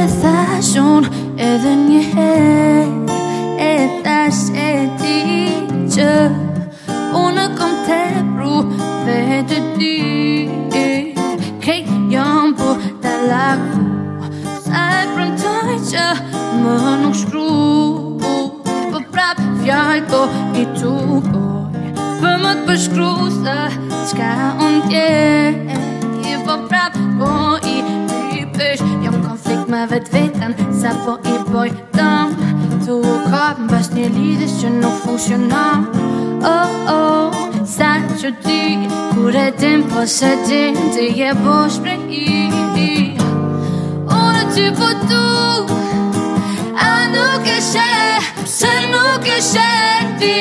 e thash unë edhe një her E thash e ti që Unë kom të pru dhe të ti Kej jam po të laku Sa e prëntoj që më nuk shkru Po prap fjajto po i tukoj Për më të përshkru se qka unë tjerë Më vetë vetën Sa po i pojtëm Tu u kapën Bas një lidis Që nuk fungshë Oh, oh Sa që ti Kur e din Po se din Ti je po shprej Unë t'y po t'u A nuk e shë Se nuk e shë Ti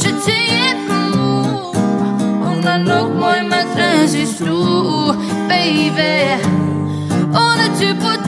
Që ti e përmu Unë nuk mëj Me t'rëzis t'u Baby Unë t'y po t'u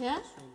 对。